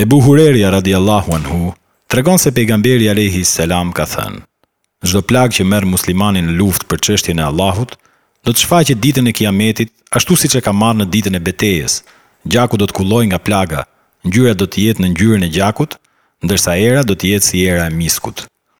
E buhurërja radi Allahu anhu, të regon se pejgamberi a lehi selam ka thënë, zdo plak që merë muslimanin në luft për qështje në Allahut, do të shfaqe ditën e kiametit, ashtu si që ka marë në ditën e betejes, gjaku do të kulloj nga plaga, njyra do të jetë në njyra në gjakut, ndërsa era do të jetë si era e miskut.